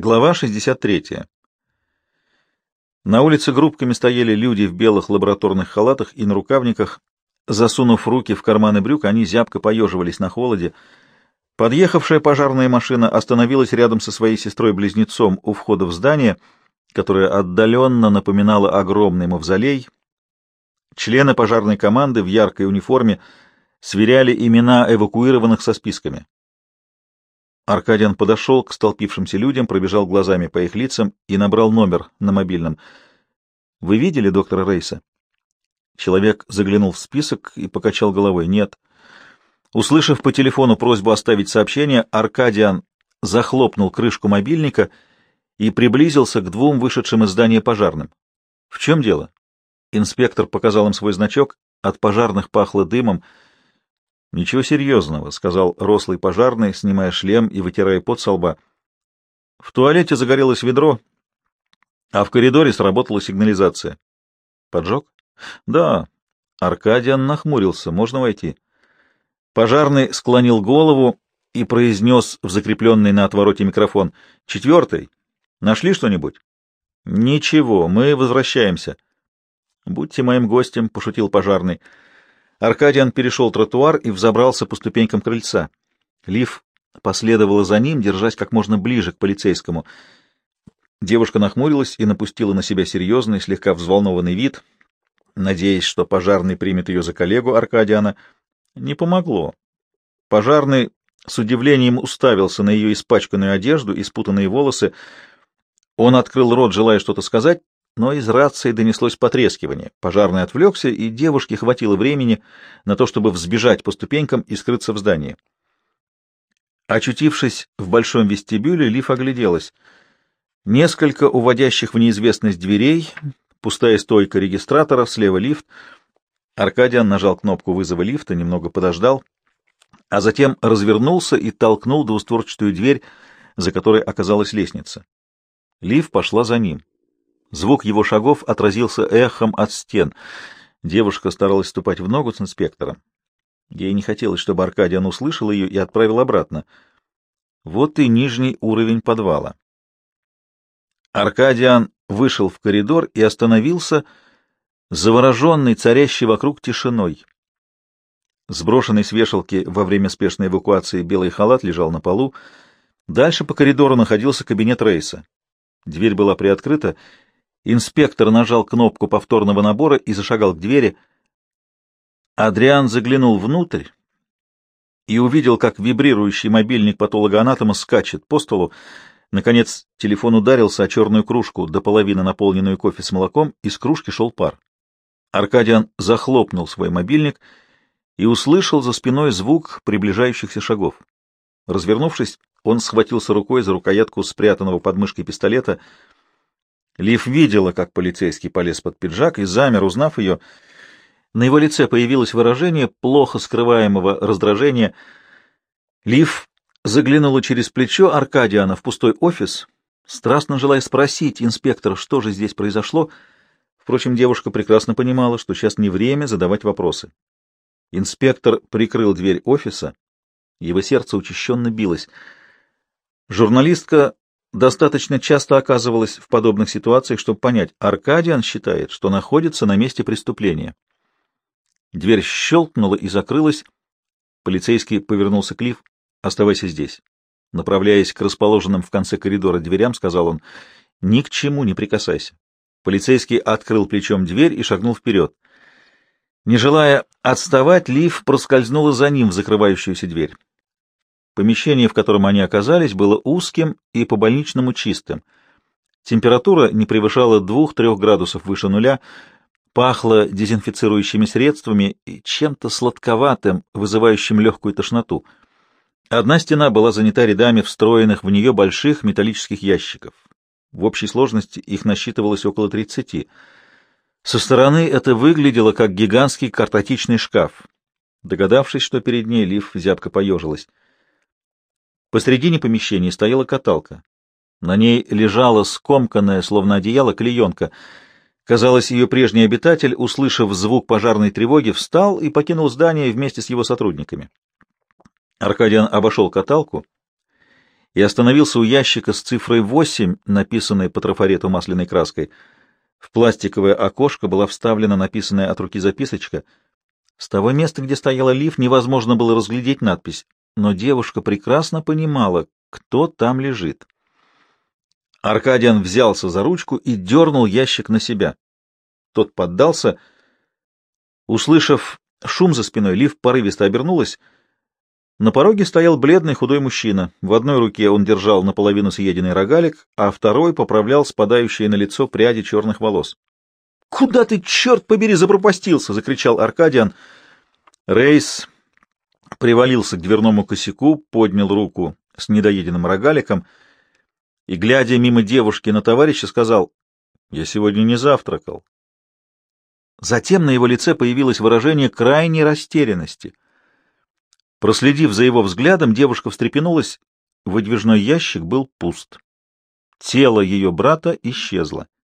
Глава 63. На улице группками стояли люди в белых лабораторных халатах и на рукавниках. Засунув руки в карманы брюк, они зябко поеживались на холоде. Подъехавшая пожарная машина остановилась рядом со своей сестрой-близнецом у входа в здание, которое отдаленно напоминало огромный мавзолей. Члены пожарной команды в яркой униформе сверяли имена эвакуированных со списками. Аркадиан подошел к столпившимся людям, пробежал глазами по их лицам и набрал номер на мобильном. «Вы видели доктора Рейса?» Человек заглянул в список и покачал головой. «Нет». Услышав по телефону просьбу оставить сообщение, Аркадиан захлопнул крышку мобильника и приблизился к двум вышедшим из здания пожарным. «В чем дело?» Инспектор показал им свой значок. От пожарных пахло дымом — Ничего серьезного, сказал рослый пожарный, снимая шлем и вытирая пот со лба. В туалете загорелось ведро, а в коридоре сработала сигнализация. Поджог? Да. Аркадиан нахмурился. Можно войти? Пожарный склонил голову и произнес в закрепленный на отвороте микрофон. Четвертый. Нашли что-нибудь? Ничего, мы возвращаемся. Будьте моим гостем, пошутил пожарный. Аркадиан перешел тротуар и взобрался по ступенькам крыльца. Лив последовала за ним, держась как можно ближе к полицейскому. Девушка нахмурилась и напустила на себя серьезный, слегка взволнованный вид, надеясь, что пожарный примет ее за коллегу Аркадиана. Не помогло. Пожарный с удивлением уставился на ее испачканную одежду и спутанные волосы. Он открыл рот, желая что-то сказать, но из рации донеслось потрескивание. Пожарный отвлекся, и девушке хватило времени на то, чтобы взбежать по ступенькам и скрыться в здании. Очутившись в большом вестибюле, Лиф огляделась. Несколько уводящих в неизвестность дверей, пустая стойка регистратора, слева лифт. Аркадиан нажал кнопку вызова лифта, немного подождал, а затем развернулся и толкнул двустворчатую дверь, за которой оказалась лестница. Лив пошла за ним. Звук его шагов отразился эхом от стен. Девушка старалась ступать в ногу с инспектором. Ей не хотелось, чтобы Аркадиан услышал ее и отправил обратно. Вот и нижний уровень подвала. Аркадиан вышел в коридор и остановился, завороженный царящей вокруг тишиной. Сброшенный с вешалки во время спешной эвакуации белый халат лежал на полу. Дальше по коридору находился кабинет Рейса. Дверь была приоткрыта, Инспектор нажал кнопку повторного набора и зашагал к двери. Адриан заглянул внутрь и увидел, как вибрирующий мобильник патологоанатома скачет по столу. Наконец телефон ударился о черную кружку, до половины наполненную кофе с молоком, из кружки шел пар. Аркадиан захлопнул свой мобильник и услышал за спиной звук приближающихся шагов. Развернувшись, он схватился рукой за рукоятку спрятанного под мышкой пистолета — Лив видела, как полицейский полез под пиджак и замер, узнав ее. На его лице появилось выражение плохо скрываемого раздражения. Лив заглянула через плечо Аркадиана в пустой офис, страстно желая спросить инспектора, что же здесь произошло. Впрочем, девушка прекрасно понимала, что сейчас не время задавать вопросы. Инспектор прикрыл дверь офиса, его сердце учащенно билось. Журналистка достаточно часто оказывалась в подобных ситуациях, чтобы понять, Аркадиан считает, что находится на месте преступления. Дверь щелкнула и закрылась. Полицейский повернулся к Лив. «Оставайся здесь». Направляясь к расположенным в конце коридора дверям, сказал он, «Ни к чему не прикасайся». Полицейский открыл плечом дверь и шагнул вперед. Не желая отставать, Лив проскользнула за ним в закрывающуюся дверь. Помещение, в котором они оказались, было узким и по-больничному чистым. Температура не превышала 2-3 градусов выше нуля, пахло дезинфицирующими средствами и чем-то сладковатым, вызывающим легкую тошноту. Одна стена была занята рядами встроенных в нее больших металлических ящиков. В общей сложности их насчитывалось около 30. Со стороны это выглядело как гигантский картотечный шкаф. Догадавшись, что перед ней, Лив зябко поежилась. Посредине помещения стояла каталка. На ней лежала скомканная, словно одеяло, клеенка. Казалось, ее прежний обитатель, услышав звук пожарной тревоги, встал и покинул здание вместе с его сотрудниками. Аркадиан обошел каталку и остановился у ящика с цифрой 8, написанной по трафарету масляной краской. В пластиковое окошко была вставлена написанная от руки записочка. С того места, где стояла лиф, невозможно было разглядеть надпись, но девушка прекрасно понимала, кто там лежит. Аркадиан взялся за ручку и дернул ящик на себя. Тот поддался. Услышав шум за спиной, Лив порывисто обернулась. На пороге стоял бледный худой мужчина. В одной руке он держал наполовину съеденный рогалик, а второй поправлял спадающие на лицо пряди черных волос. — Куда ты, черт побери, запропастился? — закричал Аркадиан. Рейс привалился к дверному косяку, поднял руку с недоеденным рогаликом и, глядя мимо девушки на товарища, сказал, «Я сегодня не завтракал». Затем на его лице появилось выражение крайней растерянности. Проследив за его взглядом, девушка встрепенулась. Выдвижной ящик был пуст. Тело ее брата исчезло.